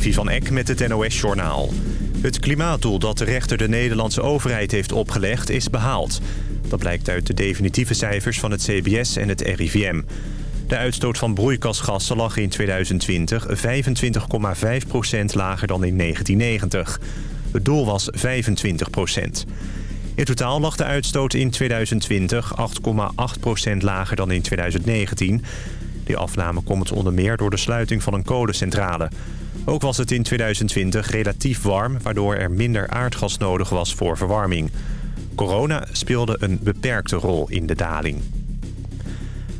Levi van Eck met het NOS-journaal. Het klimaatdoel dat de rechter de Nederlandse overheid heeft opgelegd is behaald. Dat blijkt uit de definitieve cijfers van het CBS en het RIVM. De uitstoot van broeikasgassen lag in 2020 25,5% lager dan in 1990. Het doel was 25% In totaal lag de uitstoot in 2020 8,8% lager dan in 2019... Die afname komt onder meer door de sluiting van een kolencentrale. Ook was het in 2020 relatief warm, waardoor er minder aardgas nodig was voor verwarming. Corona speelde een beperkte rol in de daling.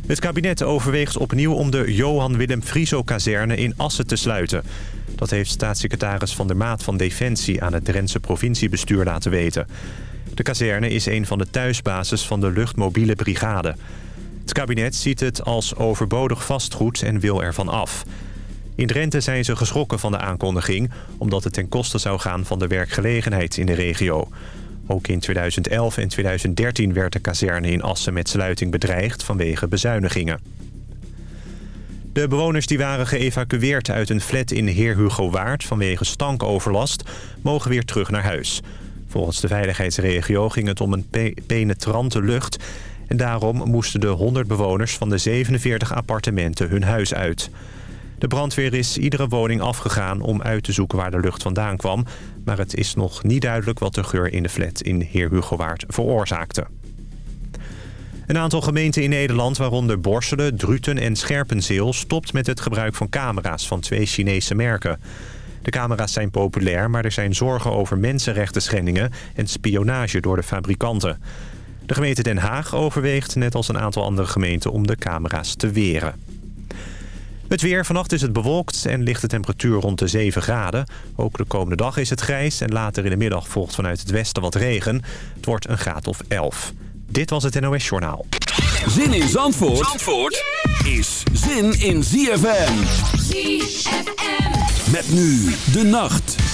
Het kabinet overweegt opnieuw om de Johan Willem Frieso-kazerne in Assen te sluiten. Dat heeft staatssecretaris Van der Maat van Defensie aan het Drentse provinciebestuur laten weten. De kazerne is een van de thuisbases van de luchtmobiele brigade. Het kabinet ziet het als overbodig vastgoed en wil ervan af. In Drenthe zijn ze geschrokken van de aankondiging... omdat het ten koste zou gaan van de werkgelegenheid in de regio. Ook in 2011 en 2013 werd de kazerne in Assen met sluiting bedreigd vanwege bezuinigingen. De bewoners die waren geëvacueerd uit een flat in Heer Hugo Waard... vanwege stankoverlast, mogen weer terug naar huis. Volgens de veiligheidsregio ging het om een penetrante lucht... En daarom moesten de 100 bewoners van de 47 appartementen hun huis uit. De brandweer is iedere woning afgegaan om uit te zoeken waar de lucht vandaan kwam. Maar het is nog niet duidelijk wat de geur in de flat in Heer Hugowaard veroorzaakte. Een aantal gemeenten in Nederland, waaronder Borselen, Druten en Scherpenzeel... stopt met het gebruik van camera's van twee Chinese merken. De camera's zijn populair, maar er zijn zorgen over mensenrechten schendingen... en spionage door de fabrikanten. De gemeente Den Haag overweegt, net als een aantal andere gemeenten, om de camera's te weren. Het weer. Vannacht is het bewolkt en ligt de temperatuur rond de 7 graden. Ook de komende dag is het grijs en later in de middag volgt vanuit het westen wat regen. Het wordt een graad of 11. Dit was het NOS Journaal. Zin in Zandvoort, Zandvoort is zin in ZFM. ZFM. Met nu de nacht.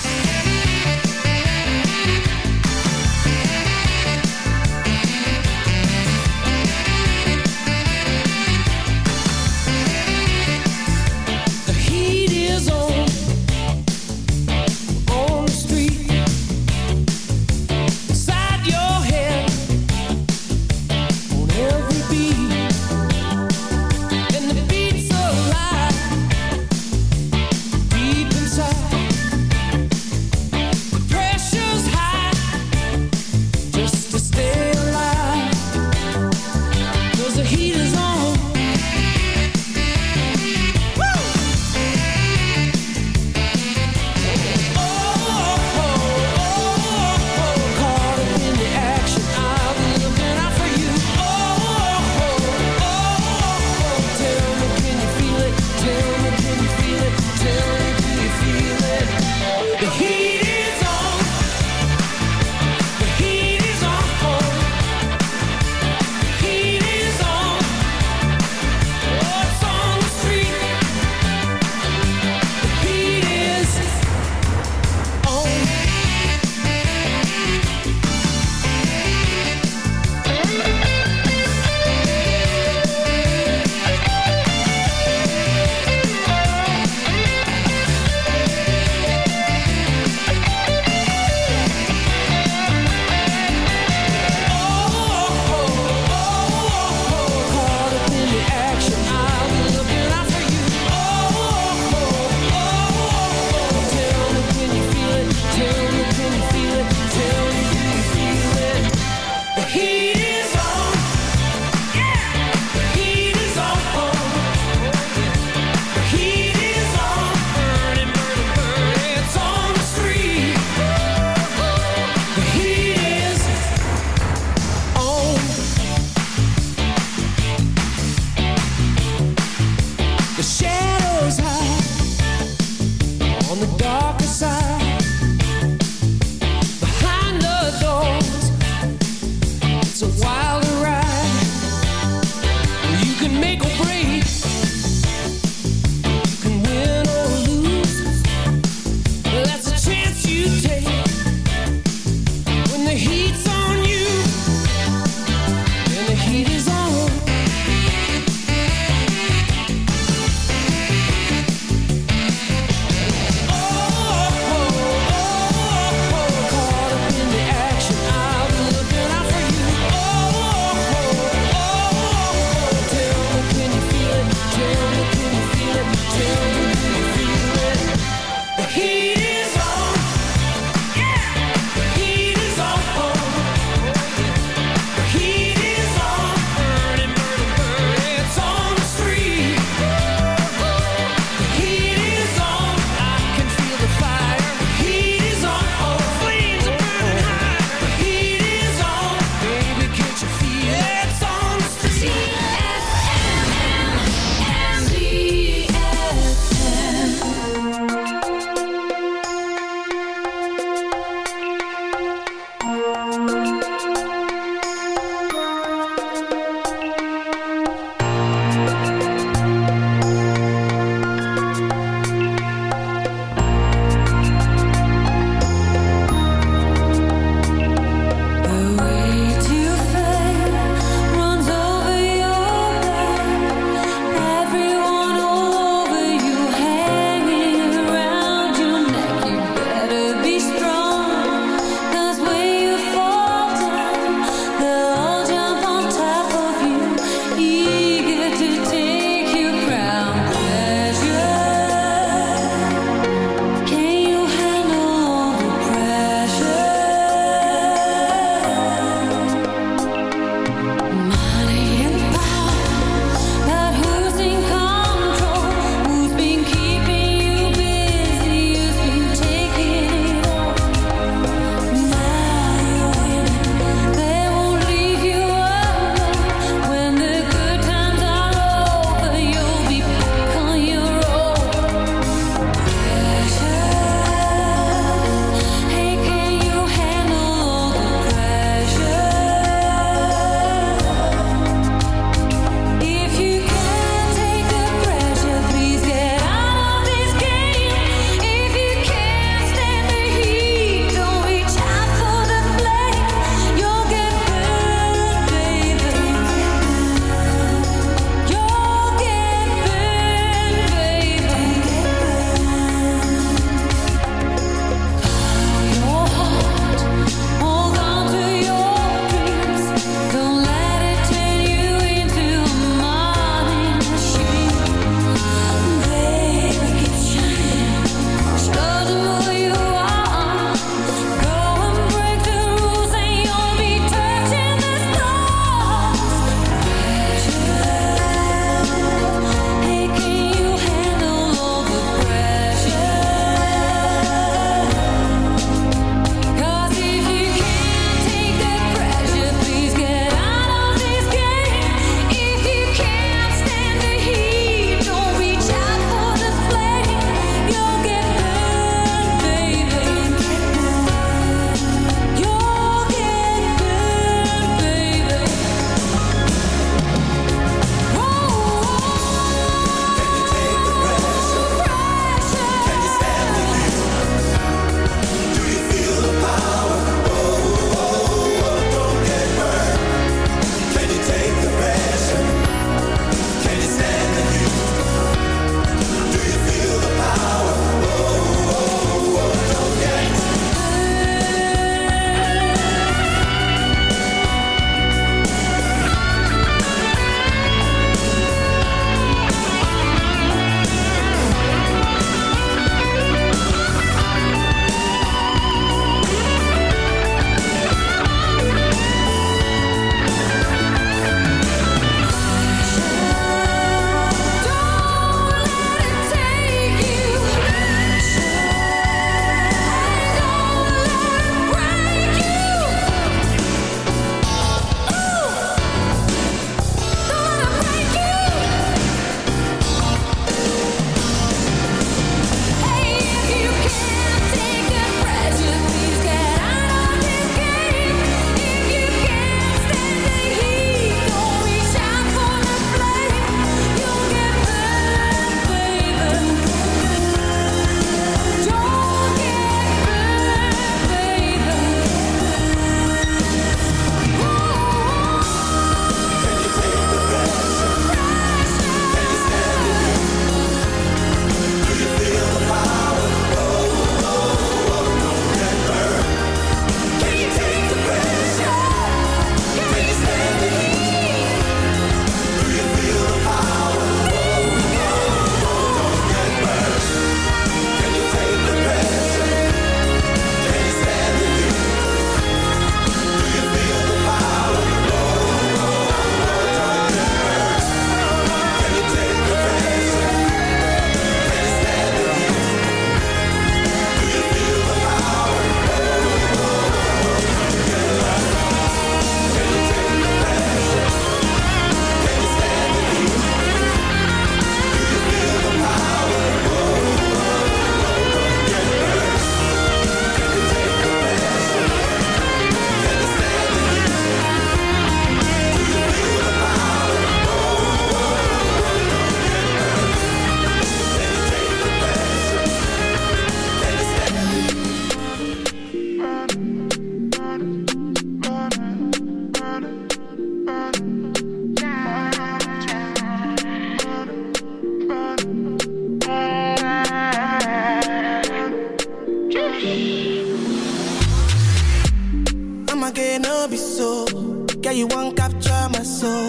You want capture my soul.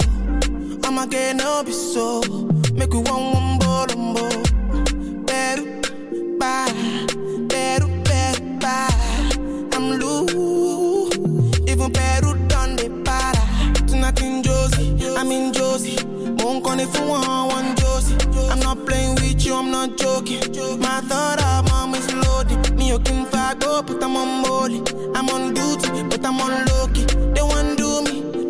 I'ma get no be so. Make we one one ball on ball. Better, bye. Better, better, bye. I'm loose. Even better done the para. Tonight in Josie, I'm in Josie. Won't call it for one, one Josie. I'm not playing with you, I'm not joking. My thought of mom is loaded. Me, you can fuck up, oh, but I'm on molly. I'm on duty, but I'm on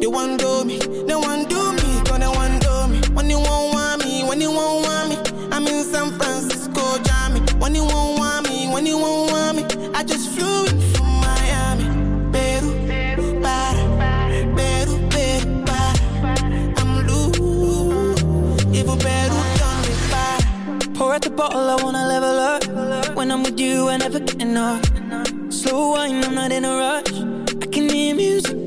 they want do me, they want do me, cause they want do me. When you won't want me, when you won't want me, I'm in San Francisco, Jammy. When you won't want me, when you won't want me, I just flew in from Miami. Peru, para, Peru, Peru. I'm loose, even Peru done me para. Pour out the bottle, I wanna level up. When I'm with you, I never get enough. Slow wine, I'm not in a rush. I can hear music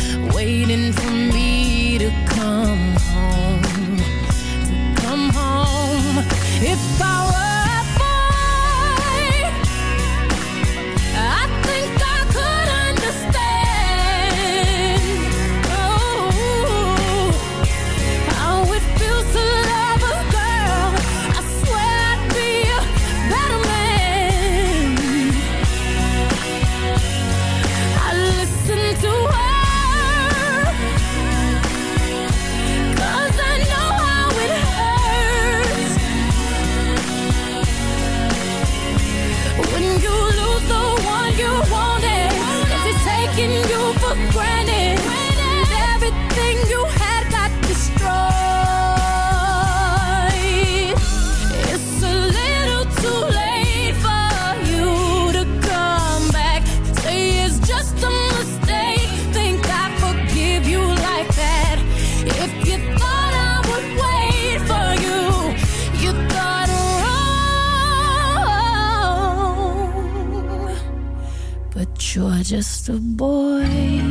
waiting for me to come home, to come home. If I just a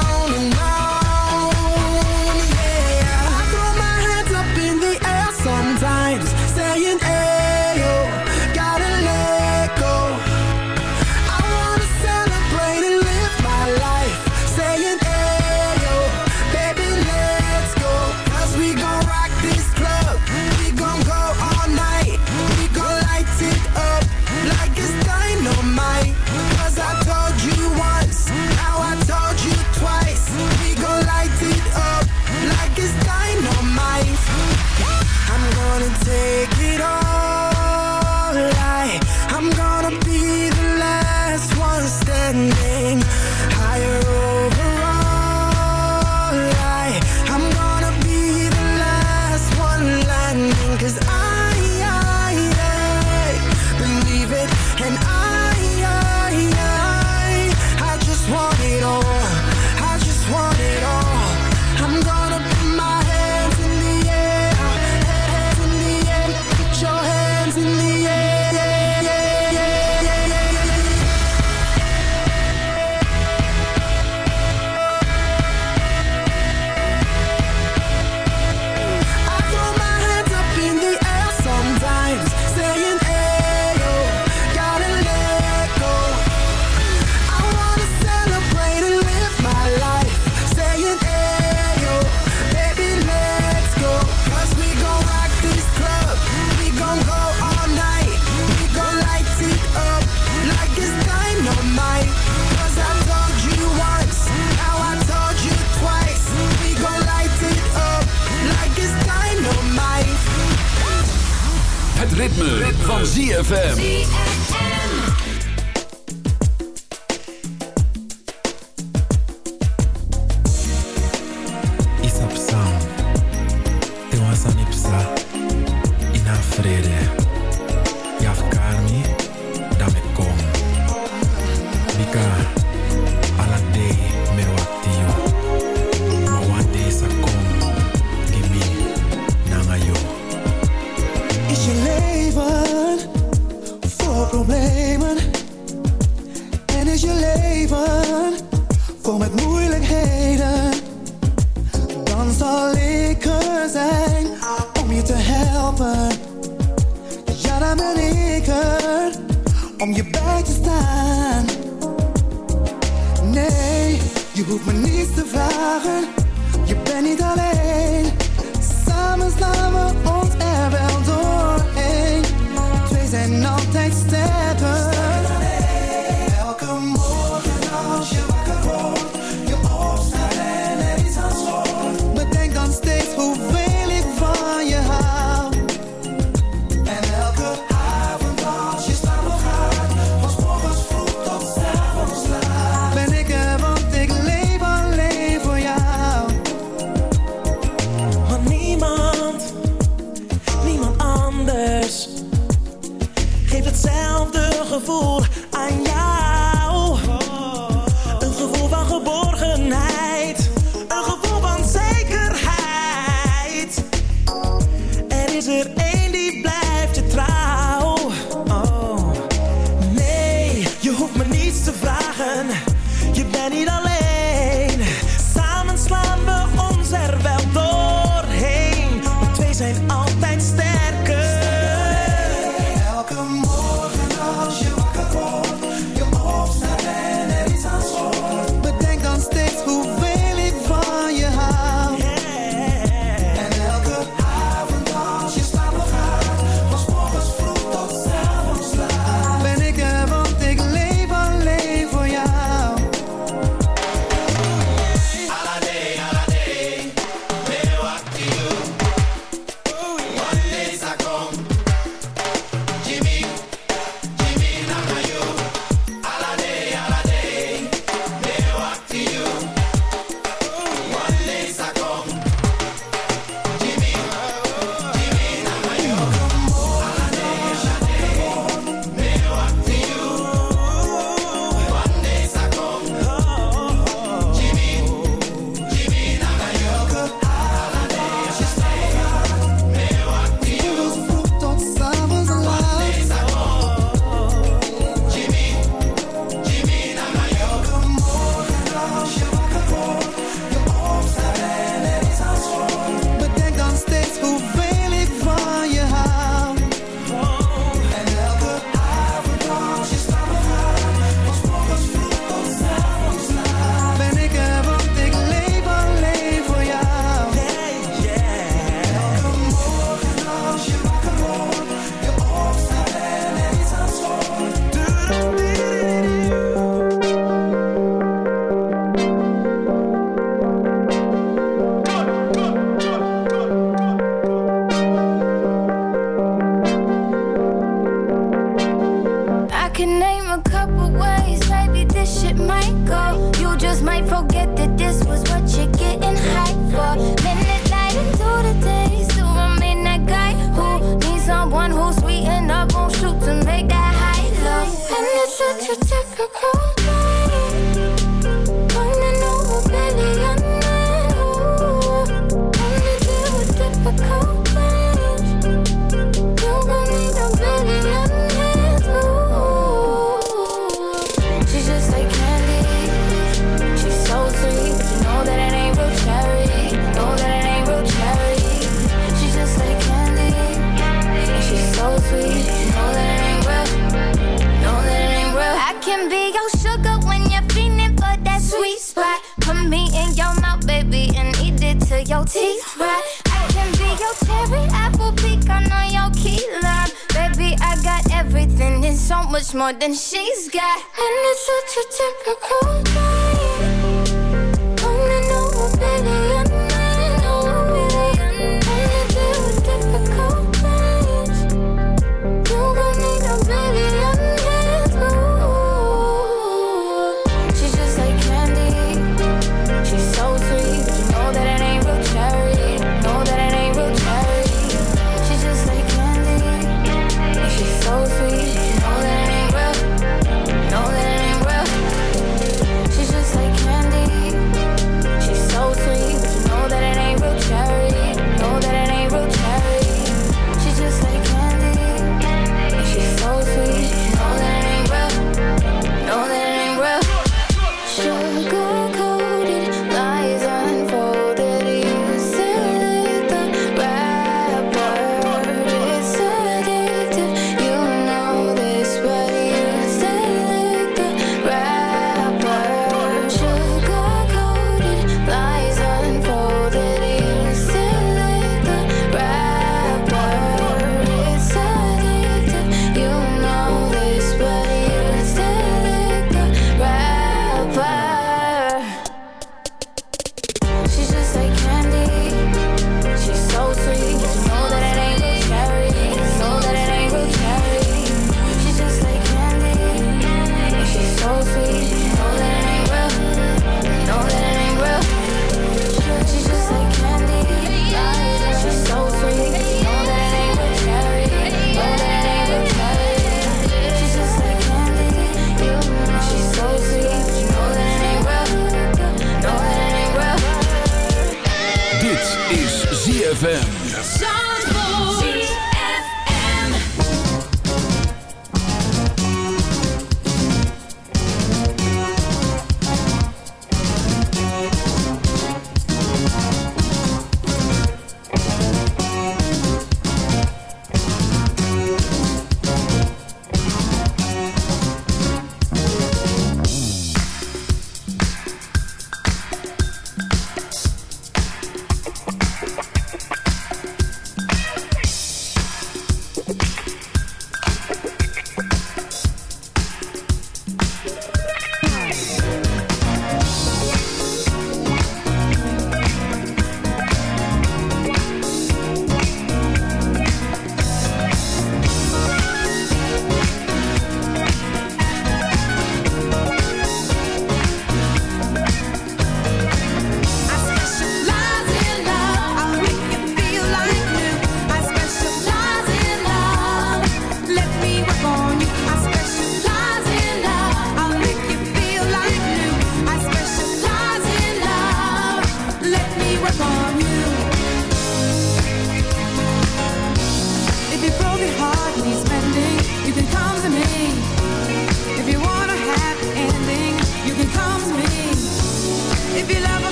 en is je leven vol met moeilijkheden, dan zal ik er zijn om je te helpen. Ja, dan ben ik er om je bij te staan. Nee, je hoeft me niets te vragen, je bent niet alleen. Samen slaan we more than she's got. And it's such a typical night. Only know, baby,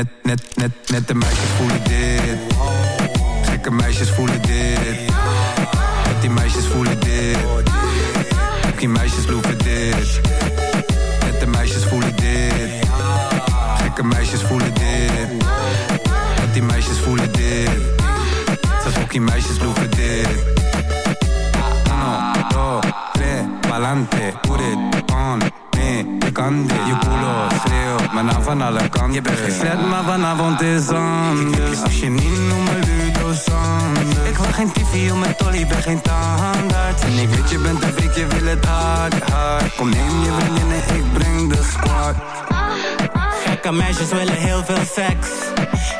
net, net, net, net de meisjes voelen dit. Gekke meisjes voelen dit van alle kanten Je bent geen maar vanavond is anders Als je niet noemt me Ludo Ik wil geen tv om mijn tolly, ben geen tandarts En ik weet je bent een freak, je wil het hard, hard Kom neem je vriendinnen, ik breng de squad Gekke meisjes willen heel veel seks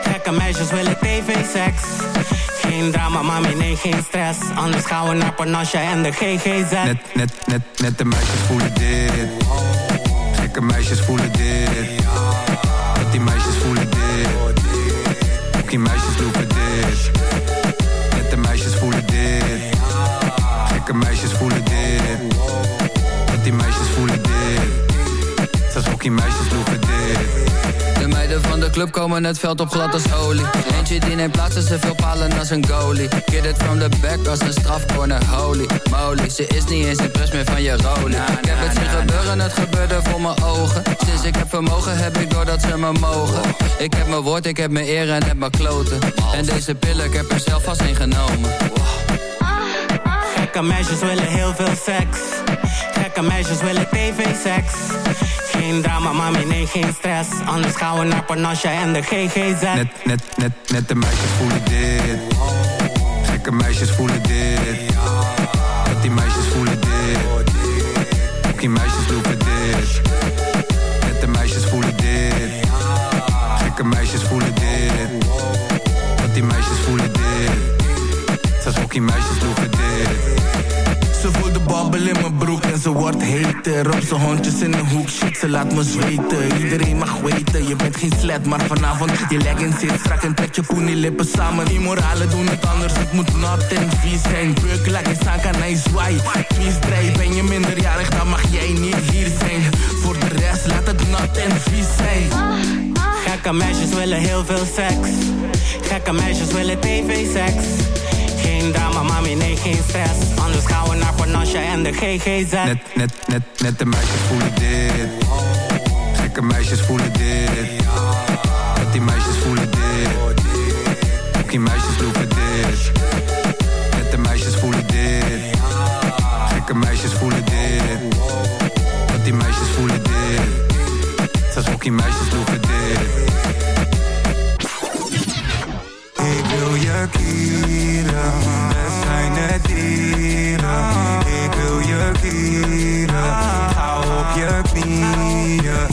Gekke meisjes willen tv-seks geen drama, mami, nee, geen stress. Anders gaan we naar Panasje en de GGZ. Net, net, net, net de meisjes voelen dit. Gekke meisjes voelen dit. Die meisjes voelen dit. Die meisjes lopen dit. Club komen het veld op glad als olie. Eentje die neemt plaats ze veel palen als een goalie. Get it from the back als een strafcorner, holy moly. Ze is niet eens impress meer van je rolie. Ik heb het zien gebeuren, het gebeurde voor mijn ogen. Sinds ik heb vermogen heb ik doordat ze me mogen. Ik heb mijn woord, ik heb mijn eer en heb mijn kloten. En deze pillen, ik heb er zelf vast in genomen. Gekke meisjes willen heel veel seks. Gekke meisjes willen tv-seks. Geen drama, mami, nee, geen stress. Anders gaan we naar Panasje en de GGZ. Net, net, net, net de meisjes voelen dit. Gekke meisjes voelen dit. Wordt heter Op zijn hondjes in een hoek, shit, ze laat me zweten. Iedereen mag weten, je bent geen sled Maar vanavond, je leggings zit strak en trek je poenie lippen samen. Die moralen doen het anders, het moet nat en vies zijn. Beuk, je staan, kan hij zwaai. Vies draai, ben je minderjarig, dan mag jij niet hier zijn. Voor de rest, laat het nat en vies zijn. Gekke meisjes willen heel veel seks. Gekke meisjes willen tv-seks geen drama, mami, nee, geen stress. Anders gaan we naar Panasje en de GGZ. Net, net, net, net de meisjes voelen dit. Gekke meisjes voelen dit. Net die meisjes voelen dit. Ook die meisjes lopen dit. Kieren, we zijn het dieren. Ik wil je kieren, hou op je knieën.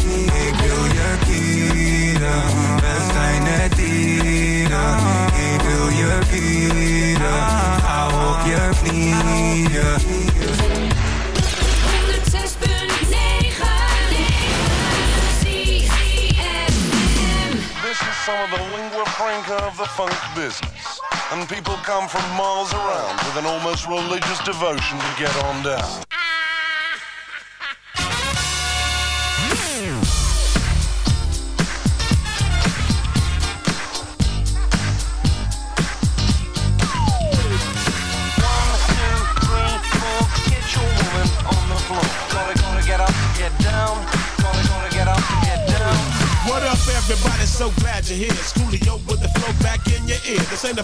Ik wil je kieren, we zijn het dieren. Ik wil je kieren, hou op je knieën. some of the lingua franca of the funk business. And people come from miles around with an almost religious devotion to get on down. Everybody's so glad you're here. Schoolio with the flow back in your ear. This ain't a